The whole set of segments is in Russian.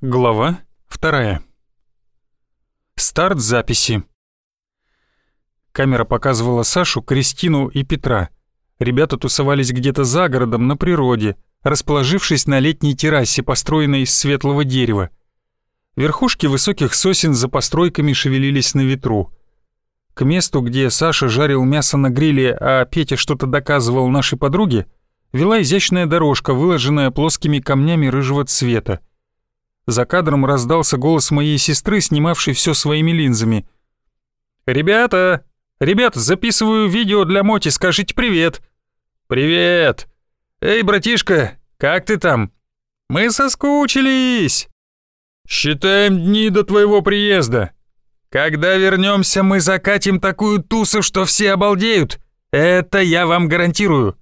Глава вторая. Старт записи. Камера показывала Сашу, Кристину и Петра. Ребята тусовались где-то за городом, на природе, расположившись на летней террасе, построенной из светлого дерева. Верхушки высоких сосен за постройками шевелились на ветру. К месту, где Саша жарил мясо на гриле, а Петя что-то доказывал нашей подруге, вела изящная дорожка, выложенная плоскими камнями рыжего цвета. За кадром раздался голос моей сестры, снимавшей все своими линзами. «Ребята! Ребята, записываю видео для Моти, скажите привет!» «Привет! Эй, братишка, как ты там?» «Мы соскучились!» «Считаем дни до твоего приезда!» «Когда вернемся, мы закатим такую тусу, что все обалдеют! Это я вам гарантирую!»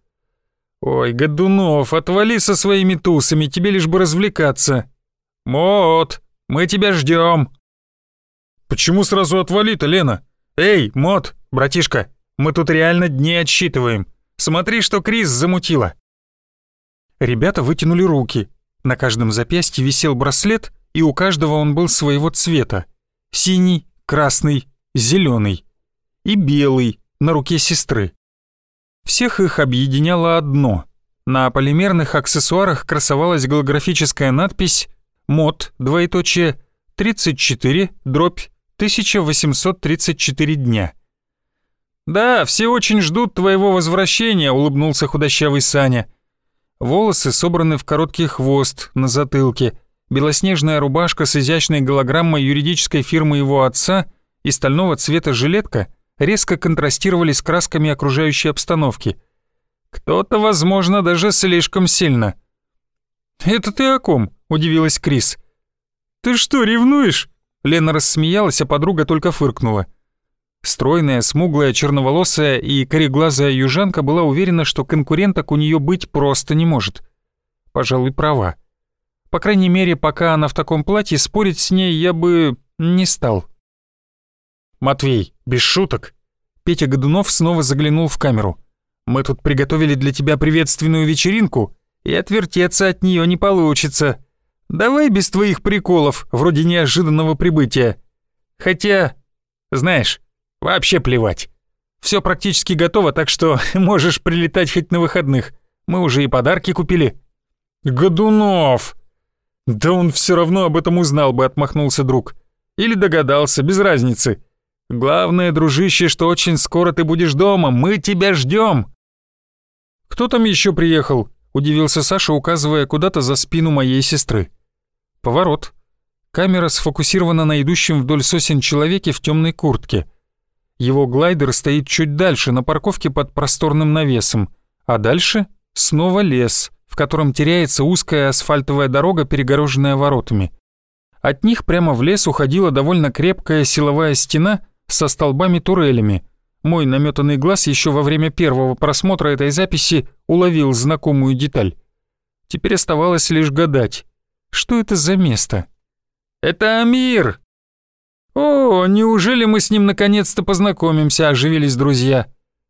«Ой, Годунов, отвали со своими тусами, тебе лишь бы развлекаться!» «Мот, мы тебя ждем. «Почему сразу отвали-то, Лена? Эй, Мот, братишка, мы тут реально дни отсчитываем. Смотри, что Крис замутила». Ребята вытянули руки. На каждом запястье висел браслет, и у каждого он был своего цвета. Синий, красный, зеленый и белый на руке сестры. Всех их объединяло одно. На полимерных аксессуарах красовалась голографическая надпись мод, двоеточие, 34, дробь, 1834 дня. «Да, все очень ждут твоего возвращения», — улыбнулся худощавый Саня. Волосы собраны в короткий хвост на затылке, белоснежная рубашка с изящной голограммой юридической фирмы его отца и стального цвета жилетка резко контрастировали с красками окружающей обстановки. Кто-то, возможно, даже слишком сильно. «Это ты о ком?» — удивилась Крис. «Ты что, ревнуешь?» Лена рассмеялась, а подруга только фыркнула. Стройная, смуглая, черноволосая и кореглазая южанка была уверена, что конкуренток у нее быть просто не может. Пожалуй, права. По крайней мере, пока она в таком платье, спорить с ней я бы не стал. «Матвей, без шуток!» Петя Годунов снова заглянул в камеру. «Мы тут приготовили для тебя приветственную вечеринку, и отвертеться от нее не получится. Давай без твоих приколов, вроде неожиданного прибытия. Хотя, знаешь, вообще плевать. Все практически готово, так что можешь прилетать хоть на выходных. Мы уже и подарки купили». «Годунов!» «Да он все равно об этом узнал бы», — отмахнулся друг. «Или догадался, без разницы. Главное, дружище, что очень скоро ты будешь дома, мы тебя ждем. «Кто там еще приехал?» — удивился Саша, указывая куда-то за спину моей сестры. Поворот. Камера сфокусирована на идущем вдоль сосен человеке в темной куртке. Его глайдер стоит чуть дальше, на парковке под просторным навесом, а дальше снова лес, в котором теряется узкая асфальтовая дорога, перегороженная воротами. От них прямо в лес уходила довольно крепкая силовая стена со столбами-турелями. Мой наметанный глаз еще во время первого просмотра этой записи уловил знакомую деталь. Теперь оставалось лишь гадать, что это за место? Это Амир! О, неужели мы с ним наконец-то познакомимся, оживились друзья.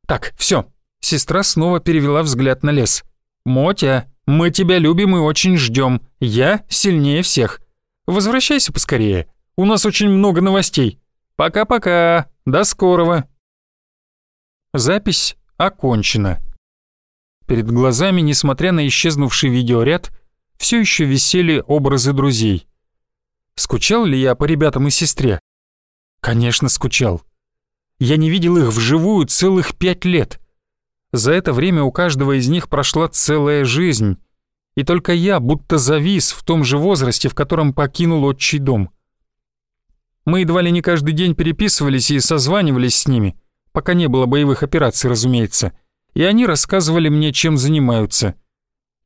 Так, все. Сестра снова перевела взгляд на лес. Мотя, мы тебя любим и очень ждем. Я сильнее всех. Возвращайся поскорее. У нас очень много новостей. Пока-пока. До скорого. Запись окончена. Перед глазами, несмотря на исчезнувший видеоряд, все еще висели образы друзей. Скучал ли я по ребятам и сестре? Конечно, скучал. Я не видел их вживую целых пять лет. За это время у каждого из них прошла целая жизнь. И только я будто завис в том же возрасте, в котором покинул отчий дом. Мы едва ли не каждый день переписывались и созванивались с ними, пока не было боевых операций, разумеется, и они рассказывали мне, чем занимаются.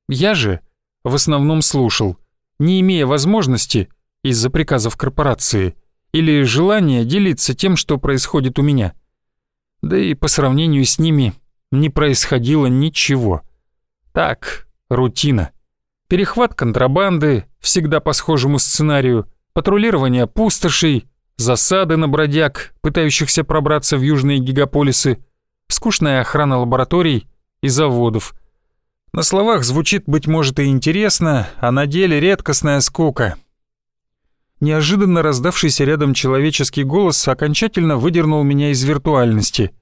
Я же в основном слушал, не имея возможности, из-за приказов корпорации, или желания делиться тем, что происходит у меня. Да и по сравнению с ними не происходило ничего. Так, рутина. Перехват контрабанды, всегда по схожему сценарию, патрулирование пустошей, засады на бродяг, пытающихся пробраться в южные гигаполисы, скучная охрана лабораторий и заводов, на словах звучит, быть может, и интересно, а на деле редкостная скука. неожиданно раздавшийся рядом человеческий голос окончательно выдернул меня из виртуальности.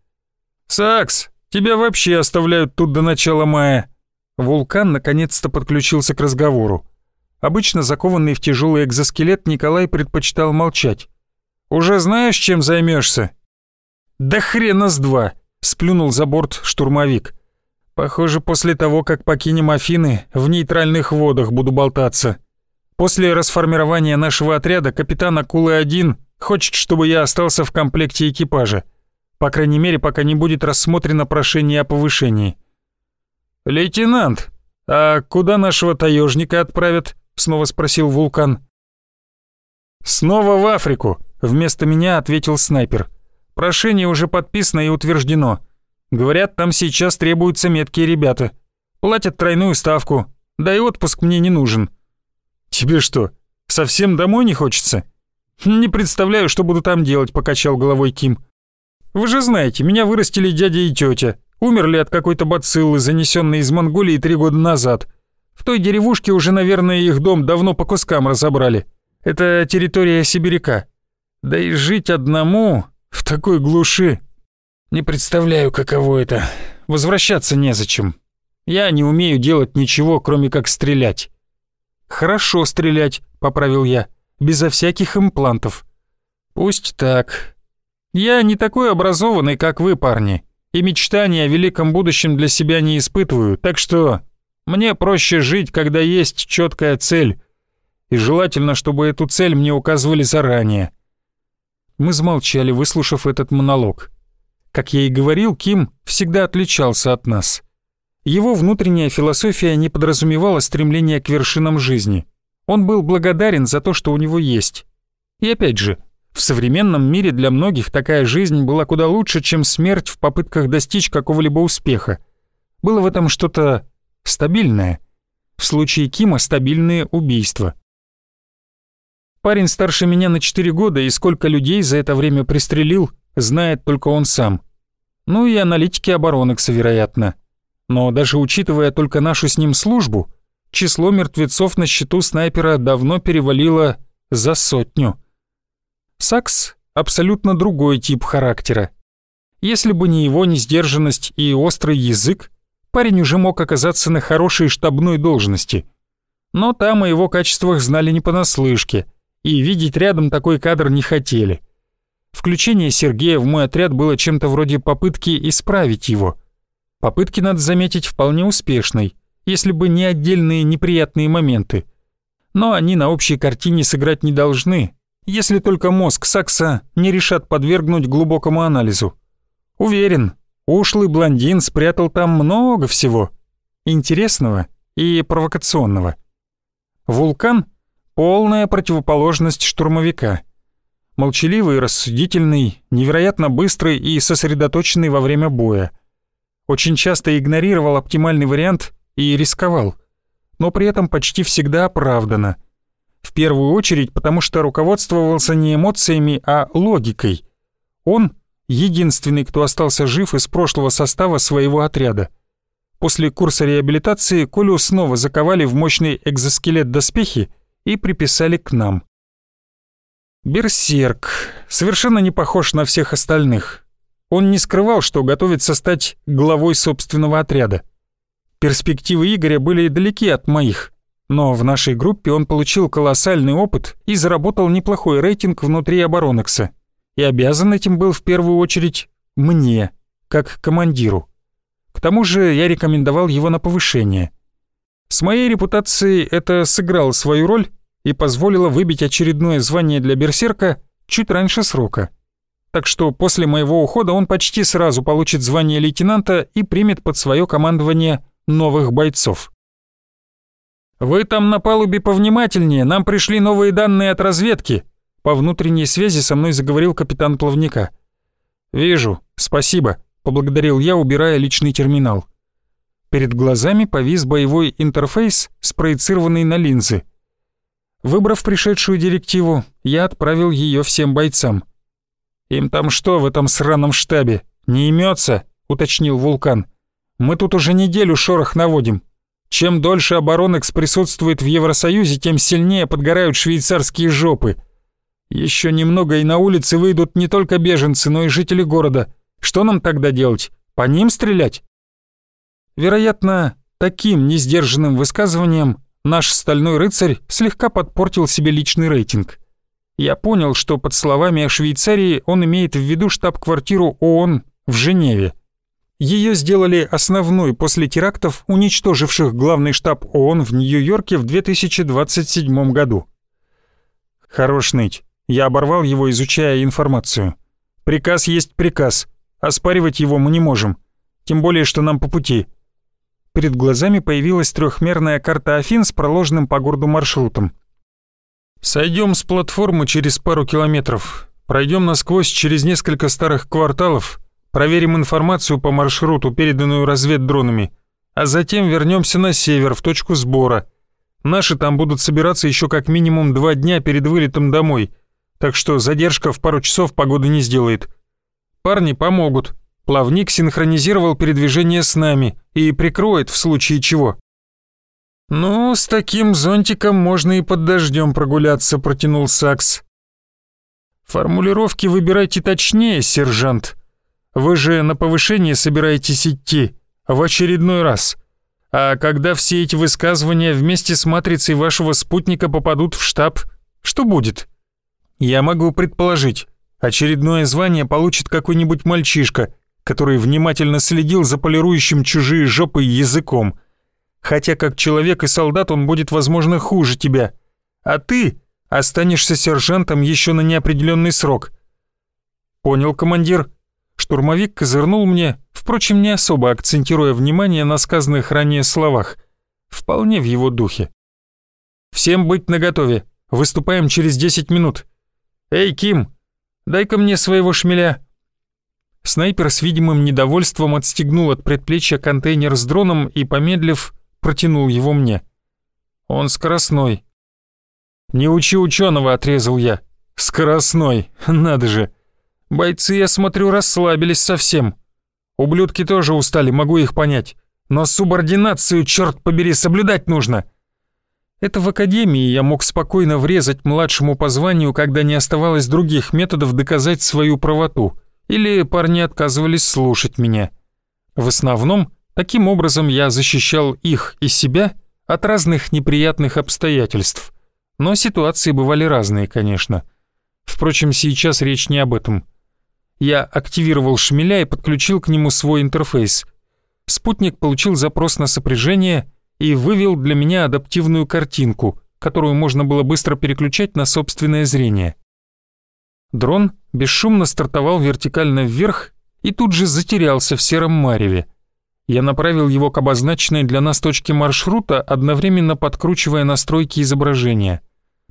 «Сакс, тебя вообще оставляют тут до начала мая!» Вулкан наконец-то подключился к разговору. Обычно закованный в тяжелый экзоскелет Николай предпочитал молчать. «Уже знаешь, чем займешься? «Да хрена с два!» — сплюнул за борт штурмовик. «Похоже, после того, как покинем Афины, в нейтральных водах буду болтаться. После расформирования нашего отряда капитан Акулы-1 хочет, чтобы я остался в комплекте экипажа. По крайней мере, пока не будет рассмотрено прошение о повышении». «Лейтенант, а куда нашего таежника отправят?» — снова спросил Вулкан. «Снова в Африку», — вместо меня ответил снайпер. Прошение уже подписано и утверждено. Говорят, там сейчас требуются меткие ребята. Платят тройную ставку. Да и отпуск мне не нужен. Тебе что, совсем домой не хочется? Не представляю, что буду там делать, покачал головой Ким. Вы же знаете, меня вырастили дядя и тетя. Умерли от какой-то бациллы, занесенной из Монголии три года назад. В той деревушке уже, наверное, их дом давно по кускам разобрали. Это территория сибиряка. Да и жить одному в такой глуши. Не представляю, каково это. Возвращаться незачем. Я не умею делать ничего, кроме как стрелять. Хорошо стрелять, поправил я, безо всяких имплантов. Пусть так. Я не такой образованный, как вы, парни, и мечтания о великом будущем для себя не испытываю, так что мне проще жить, когда есть четкая цель. И желательно, чтобы эту цель мне указывали заранее. Мы замолчали, выслушав этот монолог. Как я и говорил, Ким всегда отличался от нас. Его внутренняя философия не подразумевала стремление к вершинам жизни. Он был благодарен за то, что у него есть. И опять же, в современном мире для многих такая жизнь была куда лучше, чем смерть в попытках достичь какого-либо успеха. Было в этом что-то стабильное. В случае Кима стабильные убийства. Парень старше меня на 4 года, и сколько людей за это время пристрелил, знает только он сам. Ну и аналитики оборонекса, вероятно. Но даже учитывая только нашу с ним службу, число мертвецов на счету снайпера давно перевалило за сотню. Сакс — абсолютно другой тип характера. Если бы не его несдержанность и острый язык, парень уже мог оказаться на хорошей штабной должности. Но там о его качествах знали не понаслышке — и видеть рядом такой кадр не хотели. Включение Сергея в мой отряд было чем-то вроде попытки исправить его. Попытки, надо заметить, вполне успешной, если бы не отдельные неприятные моменты. Но они на общей картине сыграть не должны, если только мозг Сакса не решат подвергнуть глубокому анализу. Уверен, ушлый блондин спрятал там много всего интересного и провокационного. Вулкан — Полная противоположность штурмовика. Молчаливый, рассудительный, невероятно быстрый и сосредоточенный во время боя. Очень часто игнорировал оптимальный вариант и рисковал, но при этом почти всегда оправданно. В первую очередь, потому что руководствовался не эмоциями, а логикой. Он — единственный, кто остался жив из прошлого состава своего отряда. После курса реабилитации Колю снова заковали в мощный экзоскелет доспехи, и приписали к нам. Берсерк совершенно не похож на всех остальных. Он не скрывал, что готовится стать главой собственного отряда. Перспективы Игоря были далеки от моих, но в нашей группе он получил колоссальный опыт и заработал неплохой рейтинг внутри оборонекса. И обязан этим был в первую очередь мне, как командиру. К тому же я рекомендовал его на повышение. С моей репутацией это сыграло свою роль, и позволила выбить очередное звание для берсерка чуть раньше срока. Так что после моего ухода он почти сразу получит звание лейтенанта и примет под свое командование новых бойцов. «Вы там на палубе повнимательнее, нам пришли новые данные от разведки», по внутренней связи со мной заговорил капитан плавника. «Вижу, спасибо», — поблагодарил я, убирая личный терминал. Перед глазами повис боевой интерфейс, спроецированный на линзы — Выбрав пришедшую директиву, я отправил ее всем бойцам. «Им там что в этом сраном штабе? Не имется?» — уточнил Вулкан. «Мы тут уже неделю шорох наводим. Чем дольше оборонекс присутствует в Евросоюзе, тем сильнее подгорают швейцарские жопы. Еще немного и на улице выйдут не только беженцы, но и жители города. Что нам тогда делать? По ним стрелять? Вероятно, таким несдержанным высказыванием наш стальной рыцарь слегка подпортил себе личный рейтинг. Я понял, что под словами о Швейцарии он имеет в виду штаб-квартиру ООН в Женеве. Ее сделали основной после терактов, уничтоживших главный штаб ООН в Нью-Йорке в 2027 году. Хорош ныть. Я оборвал его, изучая информацию. Приказ есть приказ. Оспаривать его мы не можем. Тем более, что нам по пути. Перед глазами появилась трехмерная карта Афин с проложенным по городу маршрутом. Сойдем с платформы через пару километров, пройдем насквозь через несколько старых кварталов, проверим информацию по маршруту, переданную разведдронами, а затем вернемся на север, в точку сбора. Наши там будут собираться еще как минимум два дня перед вылетом домой, так что задержка в пару часов погоды не сделает. Парни помогут. Плавник синхронизировал передвижение с нами и прикроет в случае чего. «Ну, с таким зонтиком можно и под дождем прогуляться», — протянул Сакс. «Формулировки выбирайте точнее, сержант. Вы же на повышение собираетесь идти, в очередной раз. А когда все эти высказывания вместе с матрицей вашего спутника попадут в штаб, что будет? Я могу предположить, очередное звание получит какой-нибудь мальчишка, который внимательно следил за полирующим чужие жопы языком» хотя как человек и солдат он будет, возможно, хуже тебя. А ты останешься сержантом еще на неопределенный срок. Понял, командир. Штурмовик козырнул мне, впрочем, не особо акцентируя внимание на сказанных ранее словах. Вполне в его духе. Всем быть наготове. Выступаем через 10 минут. Эй, Ким, дай-ка мне своего шмеля. Снайпер с видимым недовольством отстегнул от предплечья контейнер с дроном и, помедлив, протянул его мне. «Он скоростной». «Не учи ученого», — отрезал я. «Скоростной, надо же. Бойцы, я смотрю, расслабились совсем. Ублюдки тоже устали, могу их понять. Но субординацию, черт побери, соблюдать нужно». Это в академии я мог спокойно врезать младшему по званию, когда не оставалось других методов доказать свою правоту, или парни отказывались слушать меня. В основном Таким образом я защищал их и себя от разных неприятных обстоятельств. Но ситуации бывали разные, конечно. Впрочем, сейчас речь не об этом. Я активировал шмеля и подключил к нему свой интерфейс. Спутник получил запрос на сопряжение и вывел для меня адаптивную картинку, которую можно было быстро переключать на собственное зрение. Дрон бесшумно стартовал вертикально вверх и тут же затерялся в сером мареве я направил его к обозначенной для нас точке маршрута, одновременно подкручивая настройки изображения.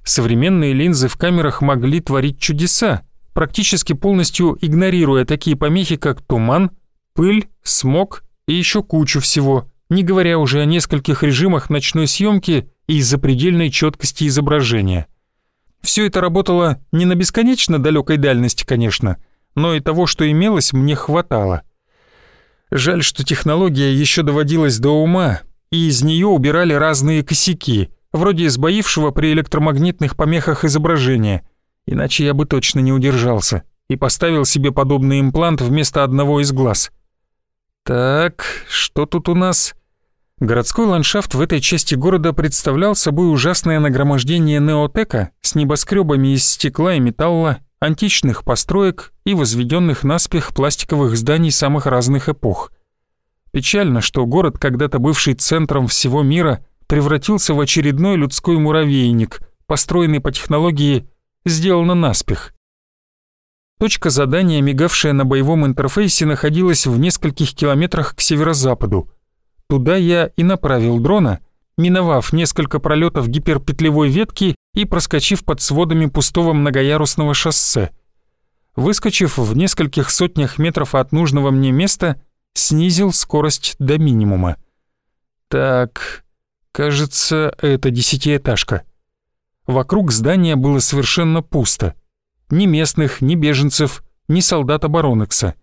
Современные линзы в камерах могли творить чудеса, практически полностью игнорируя такие помехи, как туман, пыль, смог и еще кучу всего, не говоря уже о нескольких режимах ночной съемки и запредельной четкости изображения. Все это работало не на бесконечно далекой дальности, конечно, но и того, что имелось, мне хватало. Жаль, что технология еще доводилась до ума, и из нее убирали разные косяки, вроде сбоившего при электромагнитных помехах изображения, иначе я бы точно не удержался и поставил себе подобный имплант вместо одного из глаз. Так, что тут у нас? Городской ландшафт в этой части города представлял собой ужасное нагромождение неотека с небоскребами из стекла и металла, античных построек и возведенных наспех пластиковых зданий самых разных эпох. Печально, что город, когда-то бывший центром всего мира, превратился в очередной людской муравейник, построенный по технологии «сделано наспех». Точка задания, мигавшая на боевом интерфейсе, находилась в нескольких километрах к северо-западу. Туда я и направил дрона, миновав несколько пролетов гиперпетлевой ветки и проскочив под сводами пустого многоярусного шоссе. Выскочив в нескольких сотнях метров от нужного мне места, снизил скорость до минимума. Так, кажется, это десятиэтажка. Вокруг здания было совершенно пусто. Ни местных, ни беженцев, ни солдат оборонекса.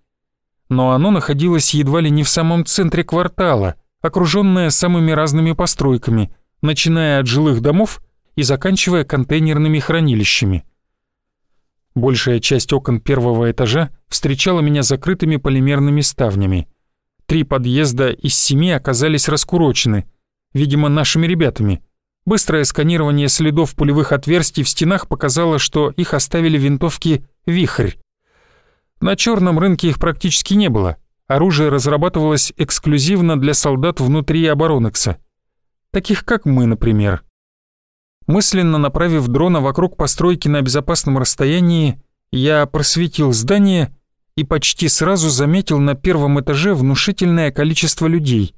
Но оно находилось едва ли не в самом центре квартала, окруженное самыми разными постройками, начиная от жилых домов и заканчивая контейнерными хранилищами. Большая часть окон первого этажа встречала меня закрытыми полимерными ставнями. Три подъезда из семи оказались раскурочены, видимо, нашими ребятами. Быстрое сканирование следов пулевых отверстий в стенах показало, что их оставили винтовки «Вихрь». На черном рынке их практически не было. Оружие разрабатывалось эксклюзивно для солдат внутри оборонекса. Таких как мы, например. Мысленно направив дрона вокруг постройки на безопасном расстоянии, я просветил здание и почти сразу заметил на первом этаже внушительное количество людей.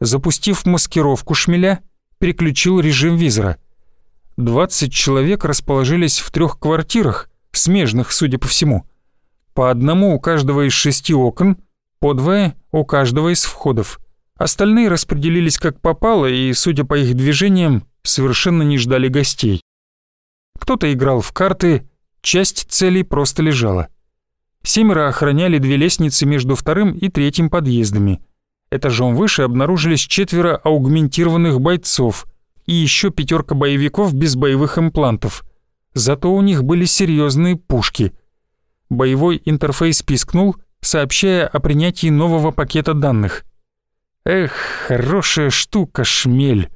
Запустив маскировку шмеля, переключил режим визора. 20 человек расположились в трех квартирах, смежных, судя по всему. По одному у каждого из шести окон, по двое у каждого из входов. Остальные распределились как попало и, судя по их движениям, совершенно не ждали гостей. Кто-то играл в карты, часть целей просто лежала. Семеро охраняли две лестницы между вторым и третьим подъездами. Этажом выше обнаружились четверо аугментированных бойцов и еще пятерка боевиков без боевых имплантов. Зато у них были серьезные пушки. Боевой интерфейс пискнул, сообщая о принятии нового пакета данных. Эх, хорошая штука, шмель.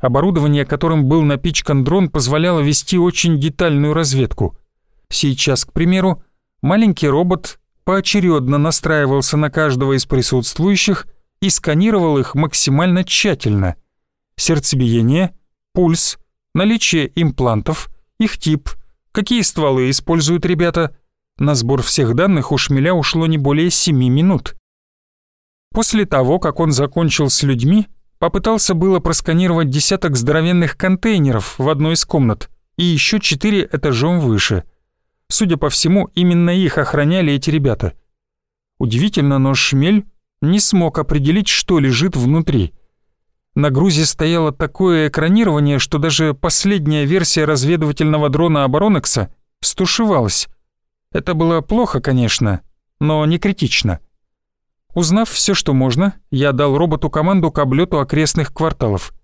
Оборудование, которым был напичкан дрон, позволяло вести очень детальную разведку. Сейчас, к примеру, маленький робот поочередно настраивался на каждого из присутствующих и сканировал их максимально тщательно. Сердцебиение, пульс, наличие имплантов, их тип, какие стволы используют ребята. На сбор всех данных у шмеля ушло не более 7 минут. После того, как он закончил с людьми, Попытался было просканировать десяток здоровенных контейнеров в одной из комнат и еще четыре этажом выше. Судя по всему, именно их охраняли эти ребята. Удивительно, но Шмель не смог определить, что лежит внутри. На грузе стояло такое экранирование, что даже последняя версия разведывательного дрона Оборонекса стушевалась. Это было плохо, конечно, но не критично. Узнав все, что можно, я дал роботу команду к облету окрестных кварталов.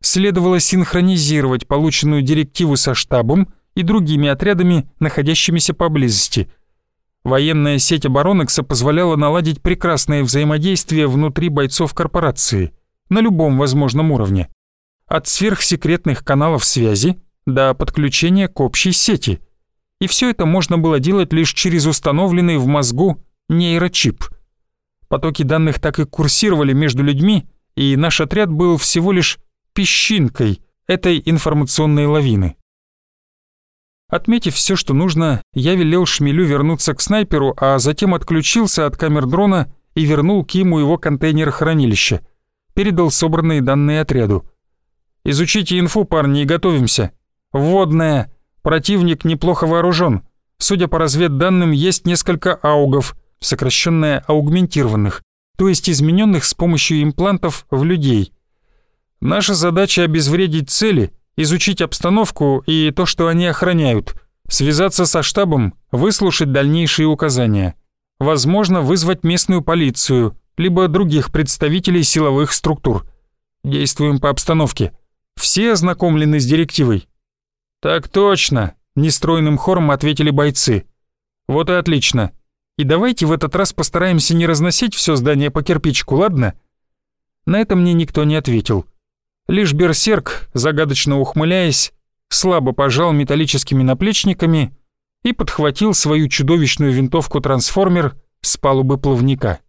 Следовало синхронизировать полученную директиву со штабом и другими отрядами, находящимися поблизости. Военная сеть оборонекса позволяла наладить прекрасное взаимодействие внутри бойцов корпорации на любом возможном уровне. От сверхсекретных каналов связи до подключения к общей сети. И все это можно было делать лишь через установленный в мозгу нейрочип – Потоки данных так и курсировали между людьми, и наш отряд был всего лишь песчинкой этой информационной лавины. Отметив все, что нужно, я велел Шмелю вернуться к снайперу, а затем отключился от камер дрона и вернул Киму его контейнер хранилища. Передал собранные данные отряду. «Изучите инфу, парни, и готовимся. Вводная. Противник неплохо вооружен. Судя по разведданным, есть несколько аугов сокращенное аугментированных, то есть измененных с помощью имплантов в людей. Наша задача обезвредить цели, изучить обстановку и то, что они охраняют, связаться со штабом, выслушать дальнейшие указания. Возможно, вызвать местную полицию, либо других представителей силовых структур. Действуем по обстановке. Все ознакомлены с директивой? Так точно, нестройным хором ответили бойцы. Вот и отлично. И давайте в этот раз постараемся не разносить все здание по кирпичику, ладно?» На это мне никто не ответил. Лишь берсерк, загадочно ухмыляясь, слабо пожал металлическими наплечниками и подхватил свою чудовищную винтовку-трансформер с палубы плавника.